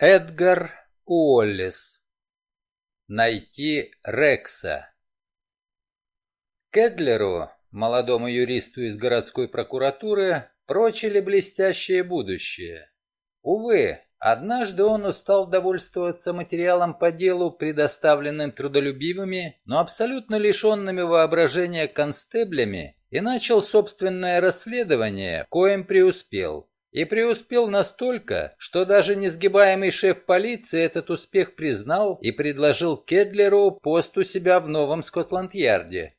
Эдгар Уоллес. Найти Рекса. Кедлеру, молодому юристу из городской прокуратуры, прочили блестящее будущее. Увы, однажды он устал довольствоваться материалом по делу, предоставленным трудолюбивыми, но абсолютно лишенными воображения констеблями, и начал собственное расследование, коим преуспел. И преуспел настолько, что даже несгибаемый шеф полиции этот успех признал и предложил Кедлеру пост у себя в новом Скотланд-Ярде.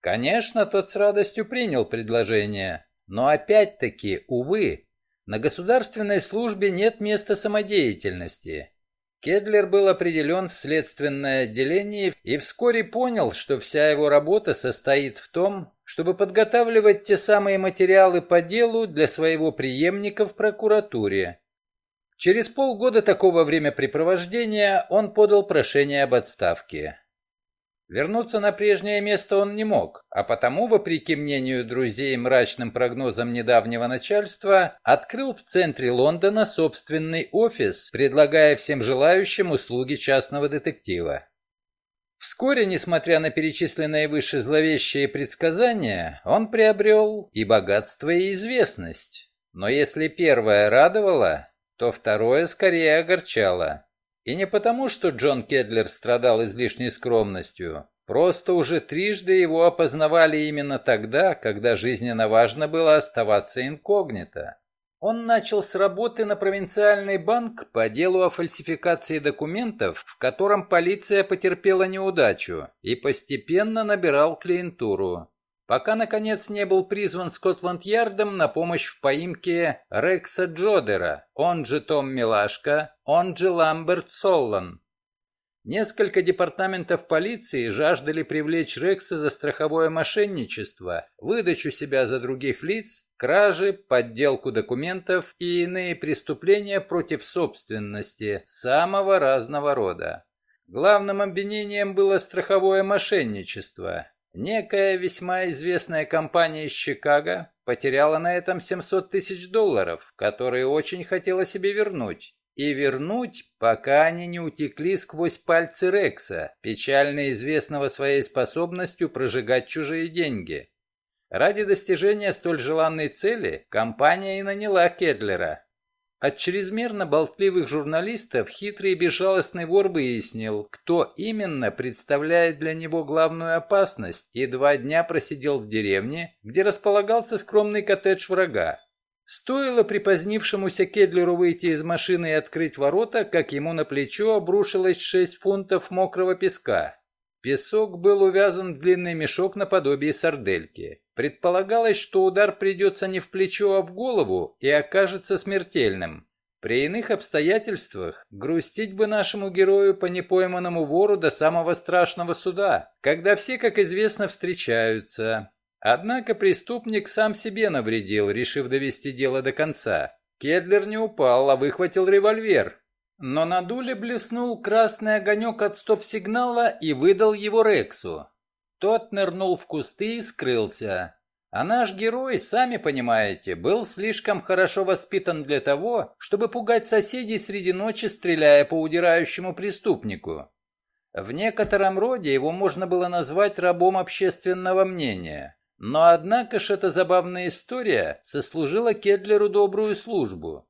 Конечно, тот с радостью принял предложение, но опять-таки, увы, на государственной службе нет места самодеятельности. Кедлер был определен в следственное отделение и вскоре понял, что вся его работа состоит в том, чтобы подготавливать те самые материалы по делу для своего преемника в прокуратуре. Через полгода такого времяпрепровождения он подал прошение об отставке. Вернуться на прежнее место он не мог, а потому, вопреки мнению друзей и мрачным прогнозам недавнего начальства, открыл в центре Лондона собственный офис, предлагая всем желающим услуги частного детектива. Вскоре, несмотря на перечисленные выше зловещие предсказания, он приобрел и богатство, и известность. Но если первое радовало, то второе скорее огорчало. И не потому, что Джон Кедлер страдал излишней скромностью. Просто уже трижды его опознавали именно тогда, когда жизненно важно было оставаться инкогнито. Он начал с работы на провинциальный банк по делу о фальсификации документов, в котором полиция потерпела неудачу, и постепенно набирал клиентуру пока, наконец, не был призван Скотланд-Ярдом на помощь в поимке Рекса Джодера, он же Том Милашка, он же Ламберт Соллан. Несколько департаментов полиции жаждали привлечь Рекса за страховое мошенничество, выдачу себя за других лиц, кражи, подделку документов и иные преступления против собственности самого разного рода. Главным обвинением было страховое мошенничество, Некая весьма известная компания из Чикаго потеряла на этом 700 тысяч долларов, которые очень хотела себе вернуть. И вернуть, пока они не утекли сквозь пальцы Рекса, печально известного своей способностью прожигать чужие деньги. Ради достижения столь желанной цели компания и наняла Кедлера, от чрезмерно болтливых журналистов хитрый и безжалостный вор выяснил, кто именно представляет для него главную опасность, и два дня просидел в деревне, где располагался скромный коттедж врага. Стоило припозднившемуся Кедлеру выйти из машины и открыть ворота, как ему на плечо обрушилось шесть фунтов мокрого песка. Песок был увязан в длинный мешок наподобие сардельки. Предполагалось, что удар придется не в плечо, а в голову и окажется смертельным. При иных обстоятельствах грустить бы нашему герою по непойманному вору до самого страшного суда, когда все, как известно, встречаются. Однако преступник сам себе навредил, решив довести дело до конца. Кедлер не упал, а выхватил револьвер, но на дуле блеснул красный огонек от стоп-сигнала и выдал его Рексу. Тот нырнул в кусты и скрылся. А наш герой, сами понимаете, был слишком хорошо воспитан для того, чтобы пугать соседей среди ночи, стреляя по удирающему преступнику. В некотором роде его можно было назвать рабом общественного мнения. Но однако ж эта забавная история сослужила Кедлеру добрую службу.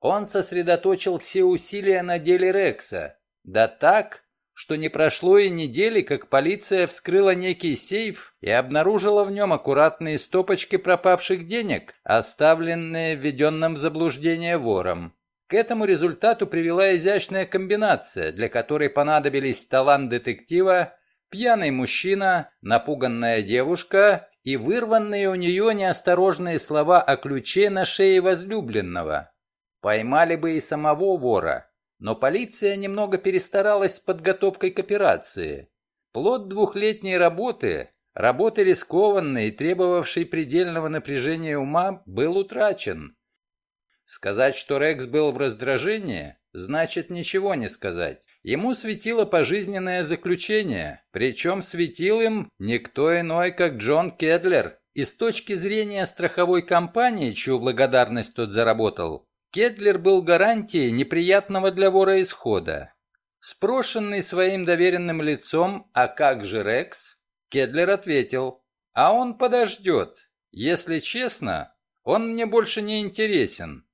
Он сосредоточил все усилия на деле Рекса. Да так, что не прошло и недели, как полиция вскрыла некий сейф и обнаружила в нем аккуратные стопочки пропавших денег, оставленные введенным в заблуждение вором. К этому результату привела изящная комбинация, для которой понадобились талант детектива, пьяный мужчина, напуганная девушка и вырванные у нее неосторожные слова о ключе на шее возлюбленного. Поймали бы и самого вора, но полиция немного перестаралась с подготовкой к операции. Плод двухлетней работы, работы рискованной и требовавшей предельного напряжения ума, был утрачен. Сказать, что Рекс был в раздражении, значит ничего не сказать. Ему светило пожизненное заключение, причем светил им никто иной, как Джон Кедлер. И с точки зрения страховой компании, чью благодарность тот заработал, Кедлер был гарантией неприятного для вора исхода. Спрошенный своим доверенным лицом «А как же Рекс?», Кедлер ответил «А он подождет. Если честно, он мне больше не интересен».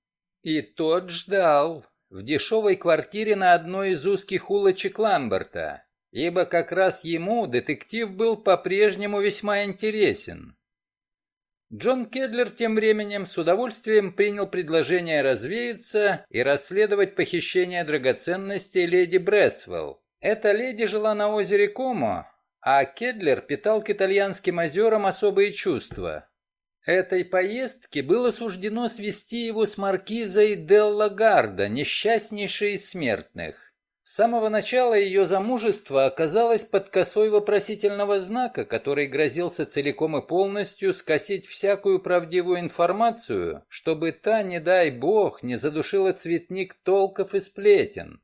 И тот ждал в дешевой квартире на одной из узких улочек Ламберта, ибо как раз ему детектив был по-прежнему весьма интересен. Джон Кедлер тем временем с удовольствием принял предложение развеяться и расследовать похищение драгоценностей леди Бресвелл. Эта леди жила на озере Комо, а Кедлер питал к итальянским озерам особые чувства. Этой поездке было суждено свести его с маркизой Делла Гарда, несчастнейшей из смертных. С самого начала ее замужества оказалось под косой вопросительного знака, который грозился целиком и полностью скосить всякую правдивую информацию, чтобы та, не дай бог, не задушила цветник толков и сплетен.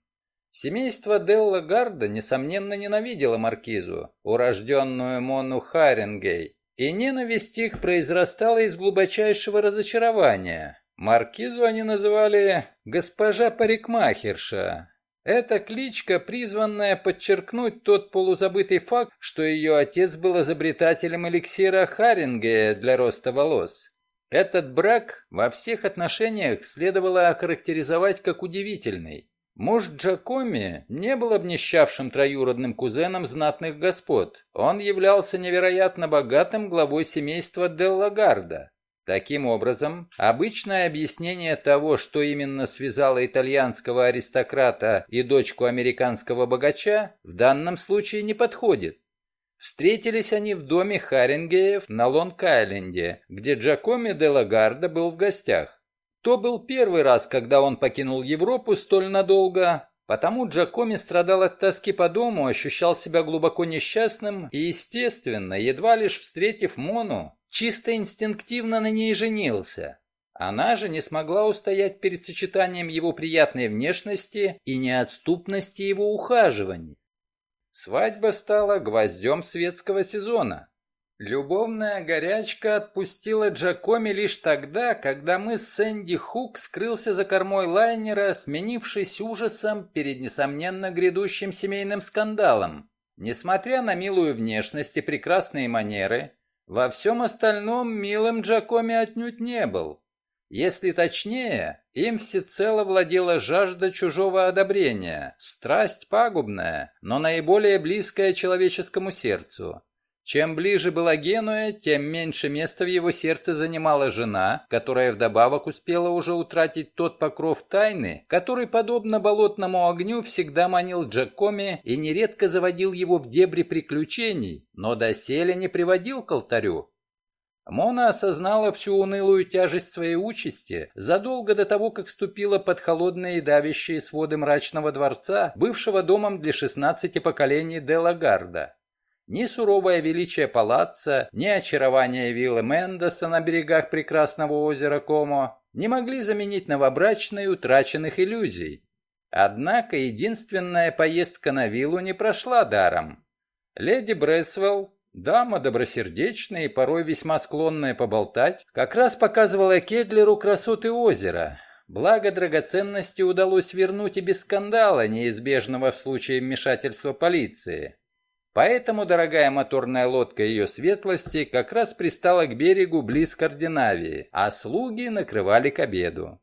Семейство Делла Гарда, несомненно, ненавидело маркизу, урожденную Мону Харингей, и ненависть их произрастала из глубочайшего разочарования. Маркизу они называли «госпожа парикмахерша», эта кличка, призванная подчеркнуть тот полузабытый факт, что ее отец был изобретателем эликсира Харингея для роста волос. Этот брак во всех отношениях следовало охарактеризовать как удивительный. Муж Джакоми не был обнищавшим троюродным кузеном знатных господ. Он являлся невероятно богатым главой семейства Деллагарда. Таким образом, обычное объяснение того, что именно связало итальянского аристократа и дочку американского богача, в данном случае не подходит. Встретились они в доме Харингеев на Лонг-Айленде, где Джакоми де Лагарда был в гостях. То был первый раз, когда он покинул Европу столь надолго, потому Джакоми страдал от тоски по дому, ощущал себя глубоко несчастным и, естественно, едва лишь встретив Мону, чисто инстинктивно на ней женился. Она же не смогла устоять перед сочетанием его приятной внешности и неотступности его ухаживаний. Свадьба стала гвоздем светского сезона. Любовная горячка отпустила Джакоми лишь тогда, когда мы с Сэнди Хук скрылся за кормой лайнера, сменившись ужасом перед несомненно грядущим семейным скандалом. Несмотря на милую внешность и прекрасные манеры, во всем остальном милым Джакоми отнюдь не был. Если точнее, им всецело владела жажда чужого одобрения, страсть пагубная, но наиболее близкая человеческому сердцу. Чем ближе была Генуя, тем меньше места в его сердце занимала жена, которая вдобавок успела уже утратить тот покров тайны, который, подобно болотному огню, всегда манил Джакоми и нередко заводил его в дебри приключений, но доселе не приводил к алтарю. Мона осознала всю унылую тяжесть своей участи задолго до того, как ступила под холодные и давящие своды мрачного дворца, бывшего домом для шестнадцати поколений Делагарда. Ни суровое величие палаца, ни очарование виллы Мендоса на берегах прекрасного озера Комо не могли заменить новобрачной утраченных иллюзий. Однако единственная поездка на виллу не прошла даром. Леди Бресвелл, дама добросердечная и порой весьма склонная поболтать, как раз показывала Кедлеру красоты озера. Благо драгоценности удалось вернуть и без скандала, неизбежного в случае вмешательства полиции. Поэтому дорогая моторная лодка ее светлости как раз пристала к берегу близ Скандинавии, а слуги накрывали к обеду.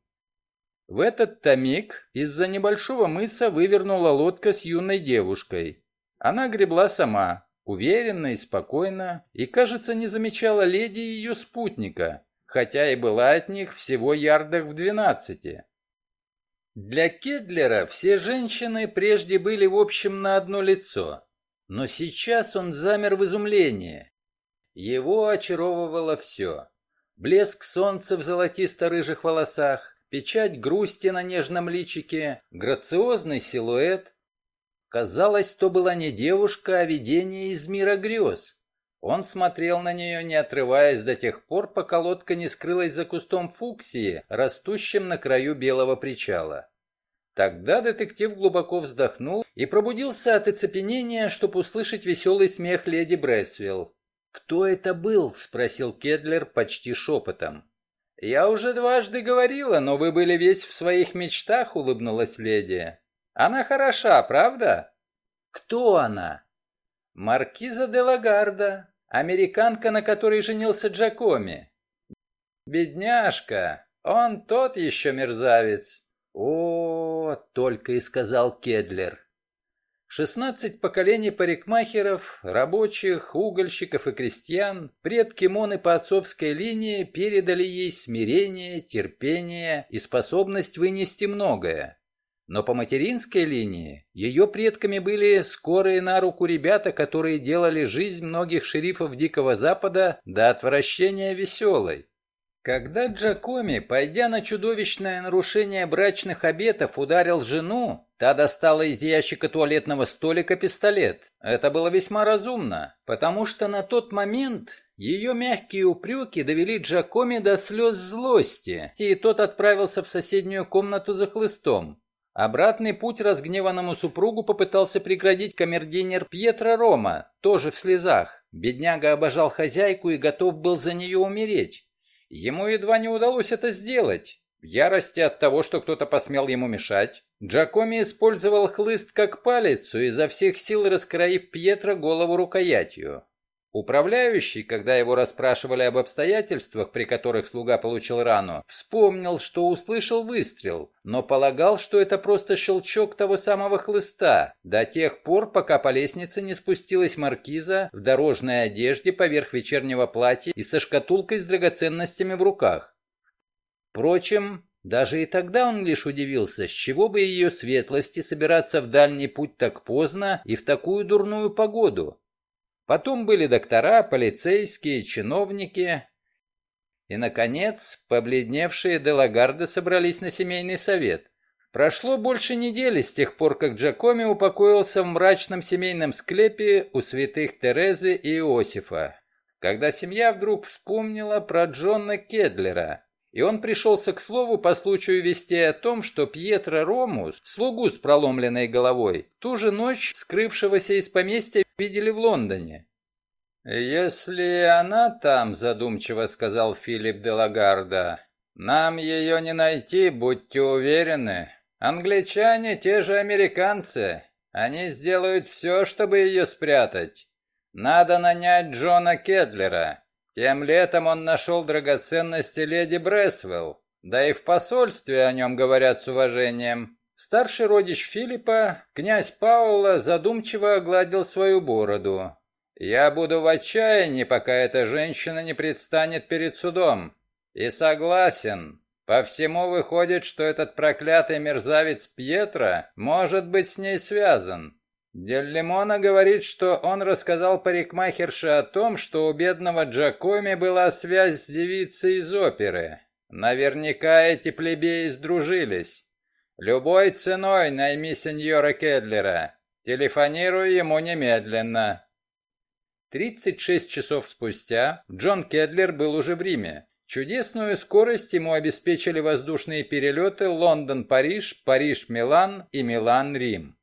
В этот-то миг из-за небольшого мыса вывернула лодка с юной девушкой. Она гребла сама, уверенно и спокойно, и, кажется, не замечала леди и ее спутника, хотя и была от них всего ярдах в двенадцати. Для Кедлера все женщины прежде были в общем на одно лицо, но сейчас он замер в изумлении. Его очаровывало все. Блеск солнца в золотисто-рыжих волосах, печать грусти на нежном личике, грациозный силуэт. Казалось, то была не девушка, а видение из мира грез. Он смотрел на нее, не отрываясь до тех пор, пока лодка не скрылась за кустом фуксии, растущим на краю белого причала. Тогда детектив глубоко вздохнул и пробудился от оцепенения, чтобы услышать веселый смех леди Бресвилл. «Кто это был?» — спросил Кедлер почти шепотом. «Я уже дважды говорила, но вы были весь в своих мечтах», — улыбнулась леди. «Она хороша, правда?» «Кто она?» «Маркиза де Лагарда, американка, на которой женился Джакоми». «Бедняжка, он тот еще мерзавец». «О, — только и сказал Кедлер. Шестнадцать поколений парикмахеров, рабочих, угольщиков и крестьян, предки Моны по отцовской линии передали ей смирение, терпение и способность вынести многое. Но по материнской линии ее предками были скорые на руку ребята, которые делали жизнь многих шерифов Дикого Запада до отвращения веселой. Когда Джакоми, пойдя на чудовищное нарушение брачных обетов, ударил жену, та достала из ящика туалетного столика пистолет. Это было весьма разумно, потому что на тот момент ее мягкие упреки довели Джакоми до слез злости, и тот отправился в соседнюю комнату за хлыстом. Обратный путь разгневанному супругу попытался преградить камердинер Пьетро Рома, тоже в слезах. Бедняга обожал хозяйку и готов был за нее умереть. Ему едва не удалось это сделать. В ярости от того, что кто-то посмел ему мешать, Джакоми использовал хлыст как палицу, изо всех сил раскроив Пьетро голову рукоятью. Управляющий, когда его расспрашивали об обстоятельствах, при которых слуга получил рану, вспомнил, что услышал выстрел, но полагал, что это просто щелчок того самого хлыста, до тех пор, пока по лестнице не спустилась маркиза в дорожной одежде поверх вечернего платья и со шкатулкой с драгоценностями в руках. Впрочем, даже и тогда он лишь удивился, с чего бы ее светлости собираться в дальний путь так поздно и в такую дурную погоду. Потом были доктора, полицейские, чиновники. И, наконец, побледневшие Делагарды собрались на семейный совет. Прошло больше недели с тех пор, как Джакоми упокоился в мрачном семейном склепе у святых Терезы и Иосифа, когда семья вдруг вспомнила про Джона Кедлера, и он пришелся к слову по случаю вести о том, что Пьетро Ромус, слугу с проломленной головой, ту же ночь скрывшегося из поместья видели в Лондоне. «Если она там», — задумчиво сказал Филипп де Лагарда, — «нам ее не найти, будьте уверены. Англичане те же американцы. Они сделают все, чтобы ее спрятать. Надо нанять Джона Кедлера. Тем летом он нашел драгоценности леди Бресвелл, да и в посольстве о нем говорят с уважением. Старший родич Филиппа, князь Паула, задумчиво огладил свою бороду. «Я буду в отчаянии, пока эта женщина не предстанет перед судом. И согласен. По всему выходит, что этот проклятый мерзавец Пьетро может быть с ней связан. Дель говорит, что он рассказал парикмахерше о том, что у бедного Джакоми была связь с девицей из оперы. Наверняка эти плебеи сдружились. Любой ценой найми сеньора Кедлера. Телефонируй ему немедленно. 36 часов спустя Джон Кедлер был уже в Риме. Чудесную скорость ему обеспечили воздушные перелеты Лондон-Париж, Париж-Милан и Милан-Рим.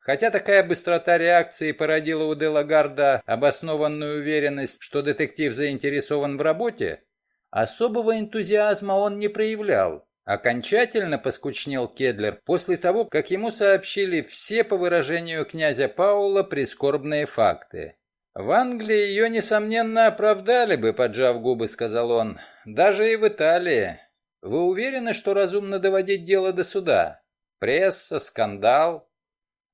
Хотя такая быстрота реакции породила у Делагарда обоснованную уверенность, что детектив заинтересован в работе, особого энтузиазма он не проявлял. Окончательно поскучнел Кедлер после того, как ему сообщили все, по выражению князя Паула, прискорбные факты. «В Англии ее, несомненно, оправдали бы», — поджав губы, сказал он. «Даже и в Италии. Вы уверены, что разумно доводить дело до суда? Пресса, скандал,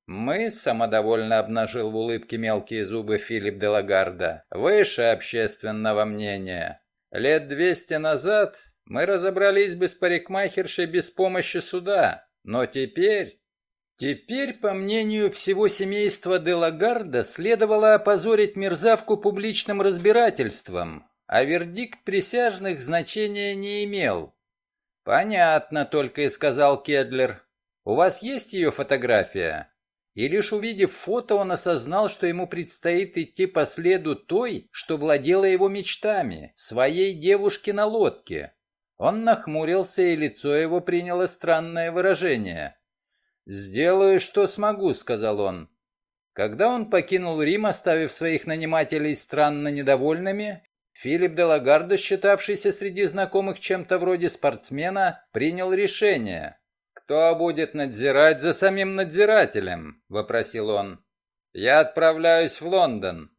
«Мы», — самодовольно обнажил в улыбке мелкие зубы Филипп де Лагарда, — «выше общественного мнения. Лет двести назад мы разобрались бы с парикмахершей без помощи суда, но теперь...» Теперь, по мнению всего семейства де Лагарда, следовало опозорить мерзавку публичным разбирательством, а вердикт присяжных значения не имел. «Понятно», — только и сказал Кедлер. «У вас есть ее фотография?» И лишь увидев фото, он осознал, что ему предстоит идти по следу той, что владела его мечтами, своей девушки на лодке. Он нахмурился, и лицо его приняло странное выражение. «Сделаю, что смогу», — сказал он. Когда он покинул Рим, оставив своих нанимателей странно недовольными, Филипп де Лагардо, считавшийся среди знакомых чем-то вроде спортсмена, принял решение. «Кто будет надзирать за самим надзирателем?» – вопросил он. «Я отправляюсь в Лондон».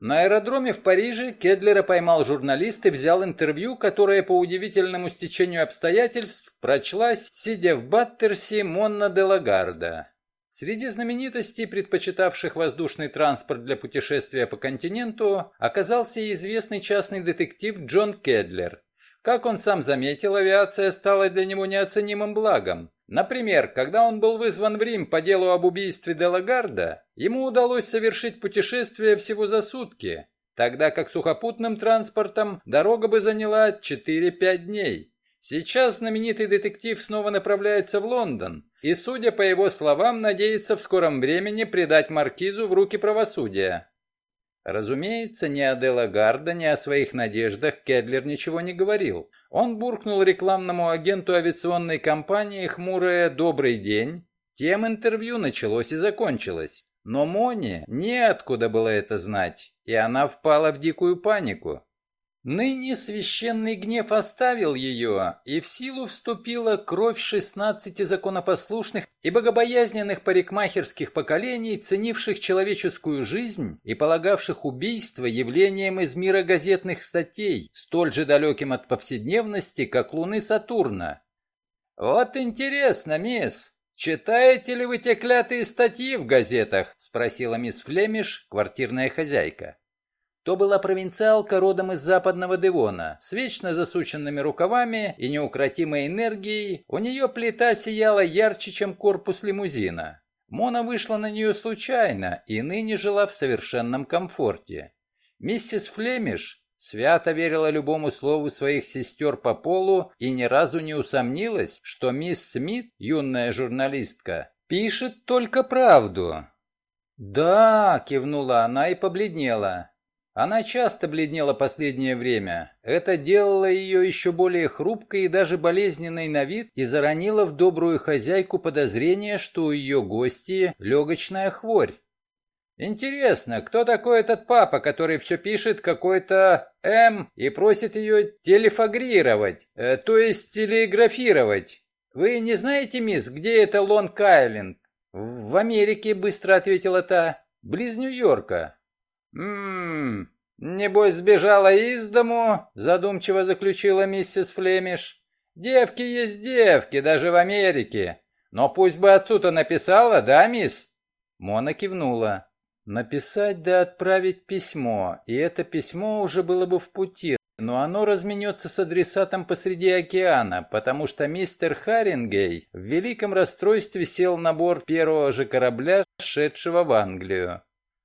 На аэродроме в Париже Кедлера поймал журналист и взял интервью, которое по удивительному стечению обстоятельств прочлась, сидя в Баттерсе Монна де Лагарда. Среди знаменитостей, предпочитавших воздушный транспорт для путешествия по континенту, оказался известный частный детектив Джон Кедлер. Как он сам заметил, авиация стала для него неоценимым благом. Например, когда он был вызван в Рим по делу об убийстве Делагарда, ему удалось совершить путешествие всего за сутки, тогда как сухопутным транспортом дорога бы заняла 4-5 дней. Сейчас знаменитый детектив снова направляется в Лондон и, судя по его словам, надеется в скором времени предать маркизу в руки правосудия. Разумеется, ни о Делагарда, ни о своих надеждах Кедлер ничего не говорил. Он буркнул рекламному агенту авиационной компании хмурое «Добрый день». Тем интервью началось и закончилось. Но Моне неоткуда было это знать, и она впала в дикую панику. Ныне священный гнев оставил ее, и в силу вступила кровь шестнадцати законопослушных и богобоязненных парикмахерских поколений, ценивших человеческую жизнь и полагавших убийство явлением из мира газетных статей, столь же далеким от повседневности, как луны Сатурна. «Вот интересно, мисс, читаете ли вы те клятые статьи в газетах?» — спросила мисс Флемиш, квартирная хозяйка. То была провинциалка родом из западного Девона, с вечно засученными рукавами и неукротимой энергией, у нее плита сияла ярче, чем корпус лимузина. Мона вышла на нее случайно и ныне жила в совершенном комфорте. Миссис Флемиш свято верила любому слову своих сестер по полу и ни разу не усомнилась, что мисс Смит, юная журналистка, пишет только правду. «Да», — кивнула она и побледнела. Она часто бледнела последнее время. Это делало ее еще более хрупкой и даже болезненной на вид и заронило в добрую хозяйку подозрение, что у ее гости легочная хворь. Интересно, кто такой этот папа, который все пишет какой-то М и просит ее телефагрировать, э, то есть телеграфировать? Вы не знаете, мисс, где это Лонг-Айленд? В Америке, быстро ответила та, близ Нью-Йорка. «Ммм, небось сбежала из дому?» – задумчиво заключила миссис Флемиш. «Девки есть девки, даже в Америке. Но пусть бы отцу-то написала, да, мисс?» Мона кивнула. «Написать да отправить письмо, и это письмо уже было бы в пути, но оно разменется с адресатом посреди океана, потому что мистер Харингей в великом расстройстве сел на борт первого же корабля, шедшего в Англию.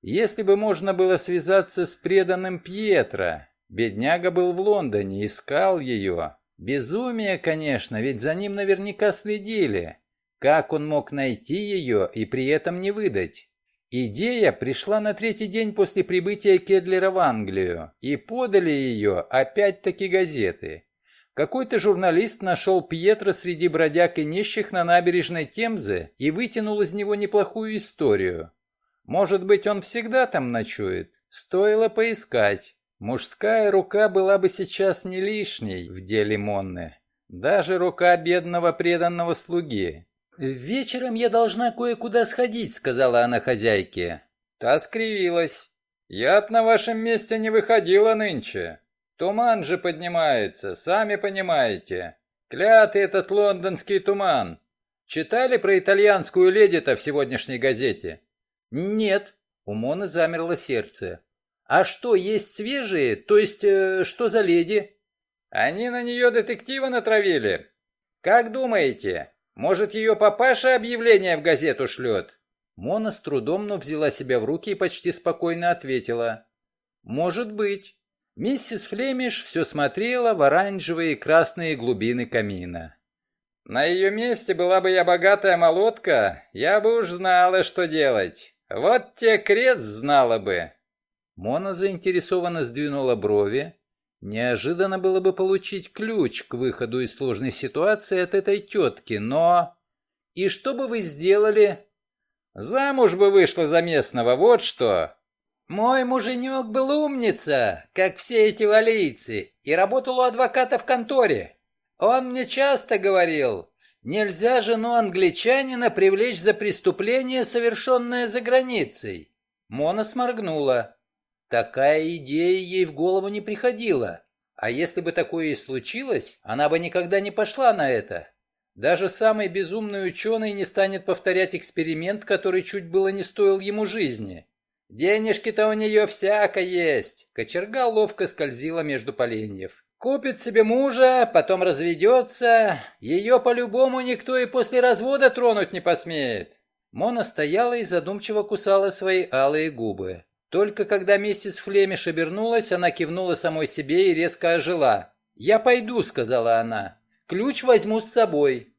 Если бы можно было связаться с преданным Пьетро. Бедняга был в Лондоне, искал ее. Безумие, конечно, ведь за ним наверняка следили. Как он мог найти ее и при этом не выдать? Идея пришла на третий день после прибытия Кедлера в Англию, и подали ее опять-таки газеты. Какой-то журналист нашел Пьетро среди бродяг и нищих на набережной Темзы и вытянул из него неплохую историю. Может быть, он всегда там ночует? Стоило поискать. Мужская рука была бы сейчас не лишней в деле Монны. Даже рука бедного преданного слуги. «Вечером я должна кое-куда сходить», — сказала она хозяйке. Та скривилась. «Я на вашем месте не выходила нынче. Туман же поднимается, сами понимаете. Клятый этот лондонский туман. Читали про итальянскую леди-то в сегодняшней газете?» «Нет», — у Моны замерло сердце. «А что, есть свежие? То есть, э, что за леди?» «Они на нее детектива натравили. Как думаете, может, ее папаша объявление в газету шлет?» Мона с трудом, но взяла себя в руки и почти спокойно ответила. «Может быть». Миссис Флемиш все смотрела в оранжевые и красные глубины камина. «На ее месте была бы я богатая молотка, я бы уж знала, что делать. Вот те крест знала бы. Мона заинтересованно сдвинула брови. Неожиданно было бы получить ключ к выходу из сложной ситуации от этой тетки, но... И что бы вы сделали? Замуж бы вышла за местного, вот что. Мой муженек был умница, как все эти валийцы, и работал у адвоката в конторе. Он мне часто говорил, нельзя жену англичанина привлечь за преступление, совершенное за границей. Мона сморгнула. Такая идея ей в голову не приходила. А если бы такое и случилось, она бы никогда не пошла на это. Даже самый безумный ученый не станет повторять эксперимент, который чуть было не стоил ему жизни. Денежки-то у нее всяко есть. Кочерга ловко скользила между поленьев. Купит себе мужа, потом разведется. Ее по-любому никто и после развода тронуть не посмеет. Мона стояла и задумчиво кусала свои алые губы. Только когда миссис Флемиш обернулась, она кивнула самой себе и резко ожила. «Я пойду», — сказала она. «Ключ возьму с собой».